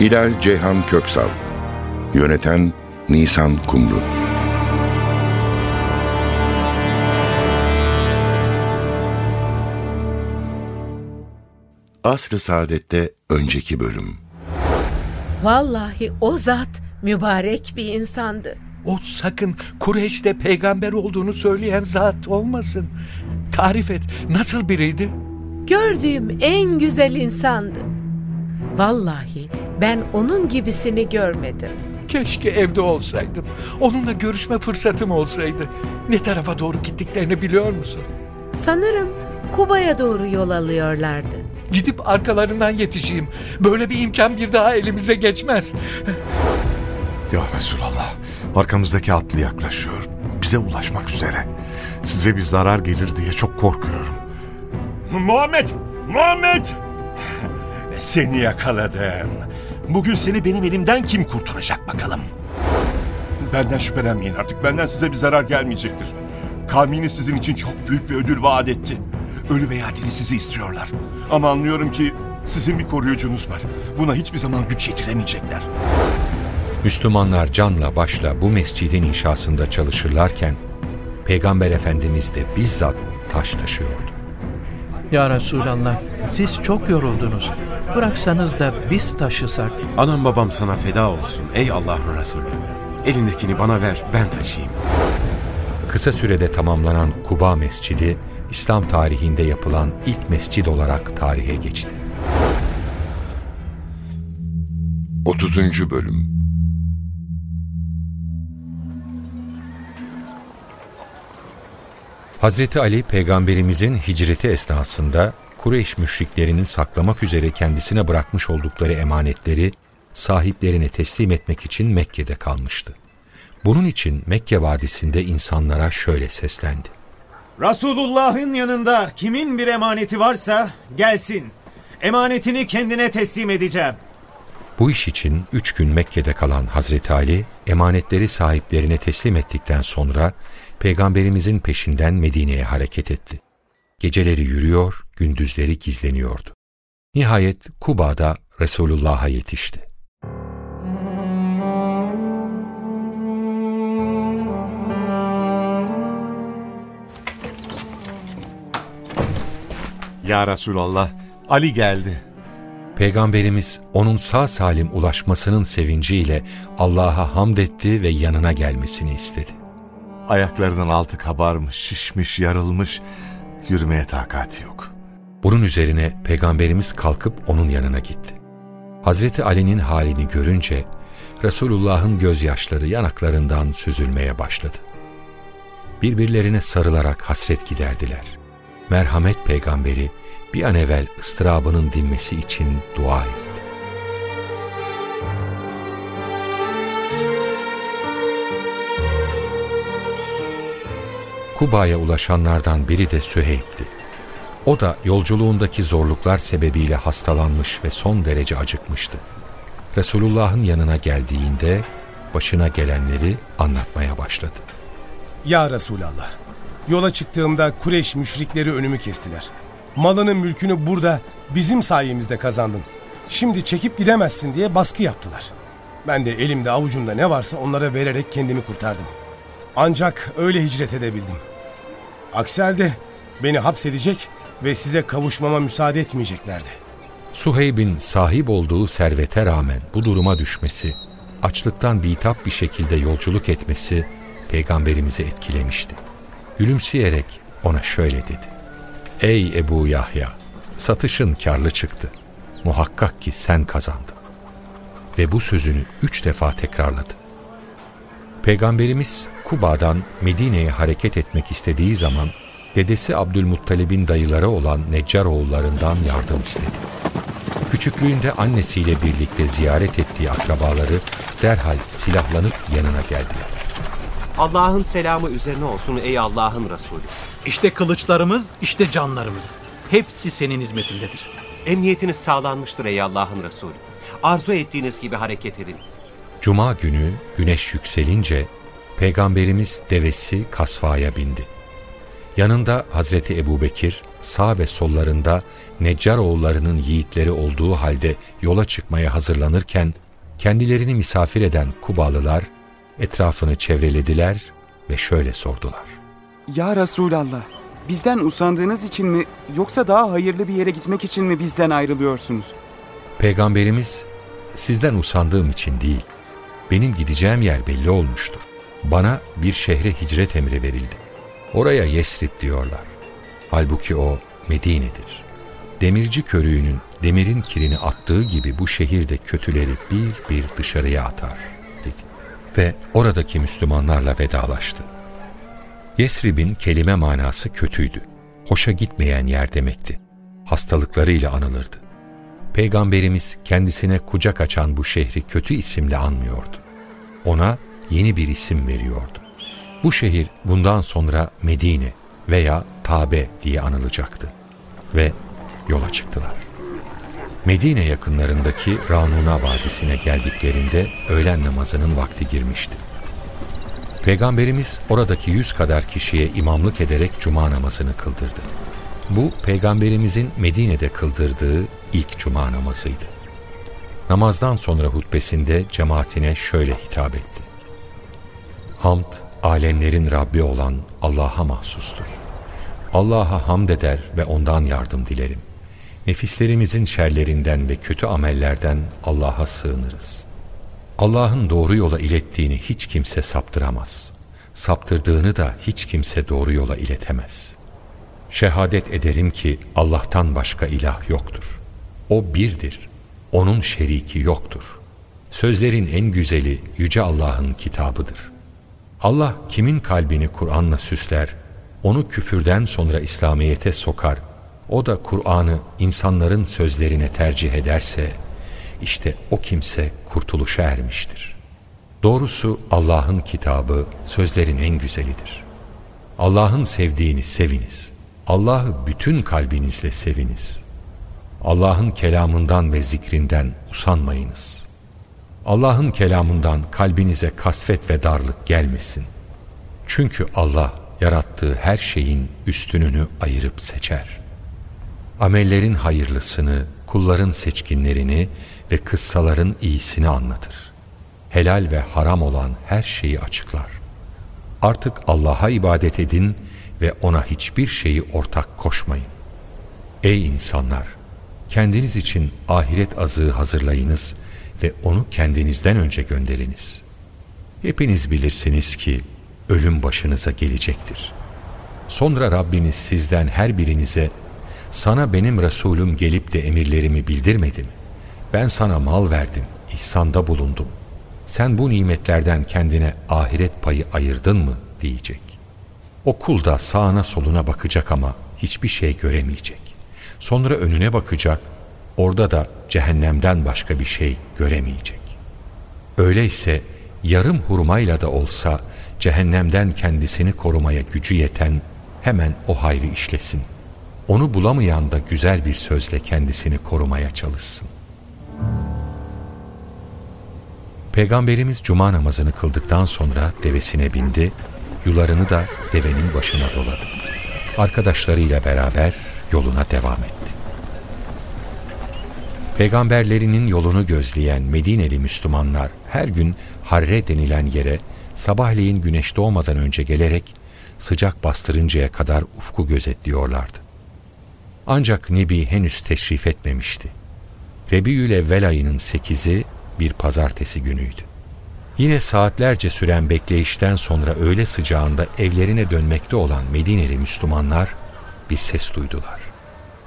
Hilal Ceyhan Köksal Yöneten Nisan Kumru Asr-ı Saadet'te önceki bölüm Vallahi o zat mübarek bir insandı. O sakın Kureyş'te peygamber olduğunu söyleyen zat olmasın. Tarif et, nasıl biriydi? Gördüğüm en güzel insandı. Vallahi ben onun gibisini görmedim. Keşke evde olsaydım. Onunla görüşme fırsatım olsaydı. Ne tarafa doğru gittiklerini biliyor musun? Sanırım Kuba'ya doğru yol alıyorlardı. Gidip arkalarından yetişeyim. Böyle bir imkan bir daha elimize geçmez. Ya Resulallah, arkamızdaki atlı yaklaşıyor. Bize ulaşmak üzere. Size bir zarar gelir diye çok korkuyorum. Muhammed! Muhammed! Seni yakaladım. Bugün seni benim elimden kim kurtaracak bakalım? Benden şüphelenmeyin artık. Benden size bir zarar gelmeyecektir. Kavminiz sizin için çok büyük bir ödül vaat etti. Ölü veya diri sizi istiyorlar. Ama anlıyorum ki sizin bir koruyucunuz var. Buna hiçbir zaman güç yetiremeyecekler. Müslümanlar canla başla bu mescidin inşasında çalışırlarken Peygamber Efendimiz de bizzat taş taşıyordu. Ya Resulallah siz çok yoruldunuz. Bıraksanız da biz taşısak. Anam babam sana feda olsun ey Allah'ın Resulü. Elindekini bana ver ben taşıyayım. Kısa sürede tamamlanan Kuba Mescidi, İslam tarihinde yapılan ilk mescid olarak tarihe geçti. 30. Bölüm Hazreti Ali peygamberimizin hicreti esnasında Kureyş müşriklerinin saklamak üzere kendisine bırakmış oldukları emanetleri sahiplerine teslim etmek için Mekke'de kalmıştı. Bunun için Mekke vadisinde insanlara şöyle seslendi. Resulullah'ın yanında kimin bir emaneti varsa gelsin. Emanetini kendine teslim edeceğim. Bu iş için üç gün Mekke'de kalan Hazreti Ali, emanetleri sahiplerine teslim ettikten sonra Peygamberimizin peşinden Medine'ye hareket etti. Geceleri yürüyor, gündüzleri gizleniyordu. Nihayet Kuba'da Resulullah'a yetişti. Ya Resulallah, Ali geldi. Peygamberimiz onun sağ salim ulaşmasının sevinciyle Allah'a hamd etti ve yanına gelmesini istedi. Ayaklarının altı kabarmış, şişmiş, yarılmış. Yürümeye takati yok. Bunun üzerine Peygamberimiz kalkıp onun yanına gitti. Hazreti Ali'nin halini görünce Resulullah'ın gözyaşları yanaklarından süzülmeye başladı. Birbirlerine sarılarak hasret giderdiler. Merhamet peygamberi bir an evvel ıstırabının dinmesi için dua etti. Kuba'ya ulaşanlardan biri de Süheyb'ti. O da yolculuğundaki zorluklar sebebiyle hastalanmış ve son derece acıkmıştı. Resulullah'ın yanına geldiğinde başına gelenleri anlatmaya başladı. Ya Resulallah, yola çıktığımda Kureş müşrikleri önümü kestiler. Malının mülkünü burada bizim sayemizde kazandın. Şimdi çekip gidemezsin diye baskı yaptılar. Ben de elimde avucumda ne varsa onlara vererek kendimi kurtardım. Ancak öyle hicret edebildim. Aksi halde beni hapsedecek ve size kavuşmama müsaade etmeyeceklerdi. Suheyb'in sahip olduğu servete rağmen bu duruma düşmesi, açlıktan bitap bir şekilde yolculuk etmesi peygamberimizi etkilemişti. Gülümseyerek ona şöyle dedi. Ey Ebu Yahya! Satışın karlı çıktı. Muhakkak ki sen kazandın. Ve bu sözünü üç defa tekrarladı. Peygamberimiz Kuba'dan Medine'ye hareket etmek istediği zaman dedesi Abdülmuttalib'in dayıları olan Neccar oğullarından yardım istedi. Küçüklüğünde annesiyle birlikte ziyaret ettiği akrabaları derhal silahlanıp yanına geldiler. Allah'ın selamı üzerine olsun ey Allah'ın Resulü. İşte kılıçlarımız, işte canlarımız. Hepsi senin hizmetindedir. Emniyetiniz sağlanmıştır ey Allah'ın Resulü. Arzu ettiğiniz gibi hareket edin. Cuma günü güneş yükselince Peygamberimiz devesi kasvaya bindi. Yanında Hazreti Ebubekir, sağ ve sollarında Neccaroğullarının yiğitleri olduğu halde yola çıkmaya hazırlanırken kendilerini misafir eden Kubalılar etrafını çevrelediler ve şöyle sordular. Ya Resulallah, bizden usandığınız için mi yoksa daha hayırlı bir yere gitmek için mi bizden ayrılıyorsunuz? Peygamberimiz sizden usandığım için değil, benim gideceğim yer belli olmuştur. Bana bir şehre hicret emri verildi. Oraya Yesrib diyorlar. Halbuki o Medine'dir. Demirci körüğünün demirin kirini attığı gibi bu şehirde kötüleri bir bir dışarıya atar. Ve oradaki Müslümanlarla vedalaştı. Yesrib'in kelime manası kötüydü. Hoşa gitmeyen yer demekti. Hastalıklarıyla anılırdı. Peygamberimiz kendisine kucak açan bu şehri kötü isimle anmıyordu. Ona yeni bir isim veriyordu. Bu şehir bundan sonra Medine veya Tabe diye anılacaktı. Ve yola çıktılar. Medine yakınlarındaki Ranuna Vadisi'ne geldiklerinde öğlen namazının vakti girmişti. Peygamberimiz oradaki yüz kadar kişiye imamlık ederek cuma namazını kıldırdı. Bu Peygamberimizin Medine'de kıldırdığı ilk cuma namazıydı. Namazdan sonra hutbesinde cemaatine şöyle hitap etti. Hamd, alemlerin Rabbi olan Allah'a mahsustur. Allah'a hamd eder ve ondan yardım dilerim. Nefislerimizin şerlerinden ve kötü amellerden Allah'a sığınırız. Allah'ın doğru yola ilettiğini hiç kimse saptıramaz. Saptırdığını da hiç kimse doğru yola iletemez. Şehadet ederim ki Allah'tan başka ilah yoktur. O birdir. Onun şeriki yoktur. Sözlerin en güzeli Yüce Allah'ın kitabıdır. Allah kimin kalbini Kur'an'la süsler, onu küfürden sonra İslamiyet'e sokar, o da Kur'an'ı insanların sözlerine tercih ederse, işte o kimse kurtuluşa ermiştir. Doğrusu Allah'ın kitabı sözlerin en güzelidir. Allah'ın sevdiğini seviniz. Allah'ı bütün kalbinizle seviniz. Allah'ın kelamından ve zikrinden usanmayınız. Allah'ın kelamından kalbinize kasvet ve darlık gelmesin. Çünkü Allah yarattığı her şeyin üstününü ayırıp seçer. Amellerin hayırlısını, kulların seçkinlerini ve kıssaların iyisini anlatır. Helal ve haram olan her şeyi açıklar. Artık Allah'a ibadet edin ve ona hiçbir şeyi ortak koşmayın. Ey insanlar! Kendiniz için ahiret azığı hazırlayınız ve onu kendinizden önce gönderiniz. Hepiniz bilirsiniz ki ölüm başınıza gelecektir. Sonra Rabbiniz sizden her birinize sana benim Resulüm gelip de emirlerimi bildirmedi mi? Ben sana mal verdim, ihsanda bulundum. Sen bu nimetlerden kendine ahiret payı ayırdın mı diyecek. O kul da sağına soluna bakacak ama hiçbir şey göremeyecek. Sonra önüne bakacak, orada da cehennemden başka bir şey göremeyecek. Öyleyse yarım hurmayla da olsa cehennemden kendisini korumaya gücü yeten hemen o hayrı işlesin. Onu bulamayan da güzel bir sözle kendisini korumaya çalışsın. Peygamberimiz cuma namazını kıldıktan sonra devesine bindi, yularını da devenin başına doladı. Arkadaşlarıyla beraber yoluna devam etti. Peygamberlerinin yolunu gözleyen Medineli Müslümanlar her gün Harre denilen yere sabahleyin güneş doğmadan önce gelerek sıcak bastırıncaya kadar ufku gözetliyorlardı. Ancak Nebi henüz teşrif etmemişti. Rebiül Evvel ayının sekizi bir pazartesi günüydü. Yine saatlerce süren bekleyişten sonra öğle sıcağında evlerine dönmekte olan Medineli Müslümanlar bir ses duydular.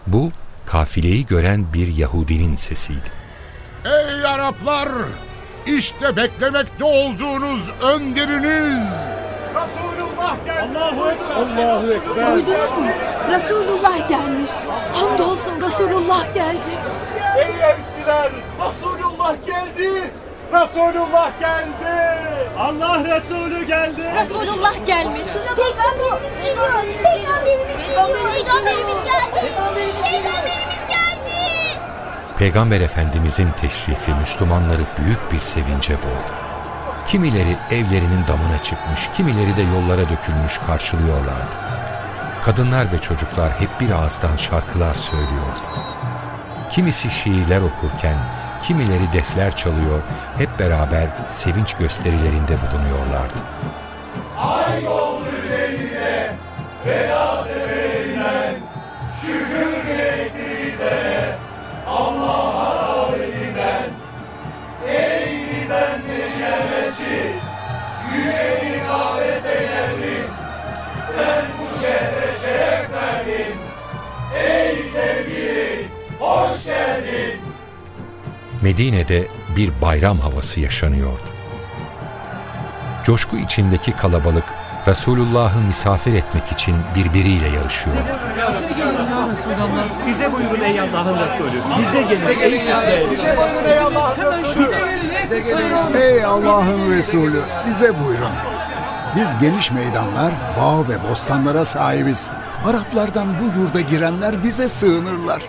Bu kafileyi gören bir Yahudinin sesiydi. Ey Araplar! İşte beklemekte olduğunuz önderiniz! Geldi! Allahu Ekber! Allahu Ekber! Duydunuz mu? Resulullah gelmiş. Hamdolsun Resulullah geldi. Ey emsiler! Resulullah geldi! Resulullah geldi! Allah Resulü geldi! Resulullah gelmiş. Peygamberimiz geliyor. Peygamberimiz geliyor. Peygamberimiz geldi. Peygamberimiz geldi. Peygamber Efendimizin teşrifi Müslümanları büyük bir sevince boğdu. Kimileri evlerinin damına çıkmış, kimileri de yollara dökülmüş karşılıyorlardı. Kadınlar ve çocuklar hep bir ağızdan şarkılar söylüyordu. Kimisi şiirler okurken, kimileri defler çalıyor, hep beraber sevinç gösterilerinde bulunuyorlardı. Ay oldu üzerimize, veda Medine'de bir bayram havası yaşanıyordu. Coşku içindeki kalabalık Resulullah'ı misafir etmek için birbiriyle yarışıyordu. Bize buyurun ey Allah'ın Resulü. Bize gelin ey. Bize buyurun ey Allah'ın Resulü. Bize gelin. Ey Allah'ın Resulü bize buyurun. Biz geniş meydanlar, bağ ve bostanlara sahibiz. Araplardan bu yurda girenler bize sığınırlar.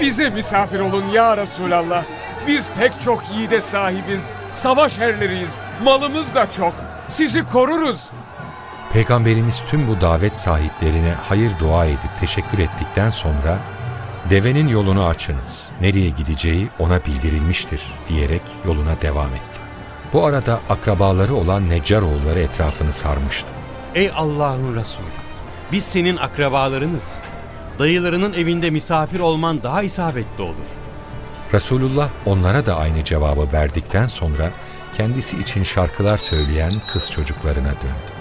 Bize misafir olun ya Resulallah. Biz pek çok yiğide sahibiz. Savaş erleriyiz. Malımız da çok. Sizi koruruz. Peygamberimiz tüm bu davet sahiplerine hayır dua edip teşekkür ettikten sonra devenin yolunu açınız, nereye gideceği ona bildirilmiştir diyerek yoluna devam etti. Bu arada akrabaları olan Neccaroğulları etrafını sarmıştı. Ey Allah'ın Resulü! Biz senin akrabalarınız. Dayılarının evinde misafir olman daha isabetli olur. Resulullah onlara da aynı cevabı verdikten sonra kendisi için şarkılar söyleyen kız çocuklarına döndü.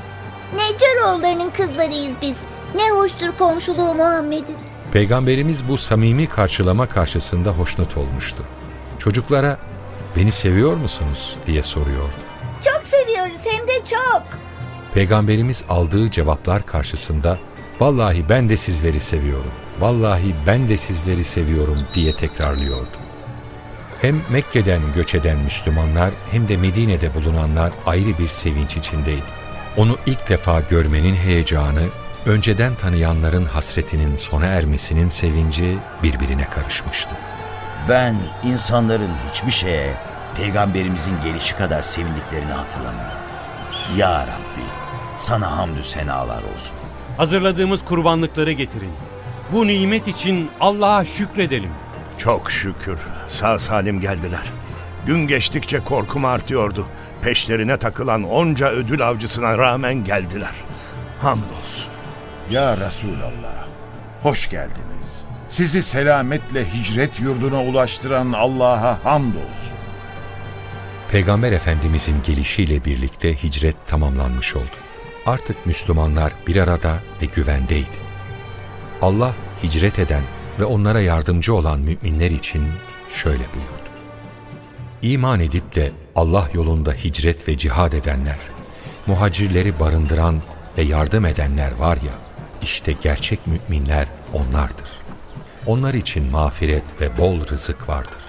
Neccaroğullarının kızlarıyız biz. Ne hoştur komşuluğu Muhammed'in. Peygamberimiz bu samimi karşılama karşısında hoşnut olmuştu. Çocuklara beni seviyor musunuz diye soruyordu. Çok seviyoruz hem de çok. Peygamberimiz aldığı cevaplar karşısında vallahi ben de sizleri seviyorum, vallahi ben de sizleri seviyorum diye tekrarlıyordu. Hem Mekke'den göç eden Müslümanlar hem de Medine'de bulunanlar ayrı bir sevinç içindeydi. Onu ilk defa görmenin heyecanı, önceden tanıyanların hasretinin sona ermesinin sevinci birbirine karışmıştı. Ben insanların hiçbir şeye peygamberimizin gelişi kadar sevindiklerini hatırlamıyorum. Ya Rabbi sana hamdü senalar olsun. Hazırladığımız kurbanlıkları getirin. Bu nimet için Allah'a şükredelim. Çok şükür sağ salim geldiler. Gün geçtikçe korkum artıyordu. Peşlerine takılan onca ödül avcısına rağmen geldiler. Hamdolsun. Ya Resulallah, hoş geldiniz. Sizi selametle hicret yurduna ulaştıran Allah'a hamdolsun. Peygamber Efendimizin gelişiyle birlikte hicret tamamlanmış oldu. Artık Müslümanlar bir arada ve güvendeydi. Allah hicret eden ve onlara yardımcı olan müminler için şöyle buyurdu. İman edip de Allah yolunda hicret ve cihad edenler, muhacirleri barındıran ve yardım edenler var ya, işte gerçek müminler onlardır. Onlar için mağfiret ve bol rızık vardır.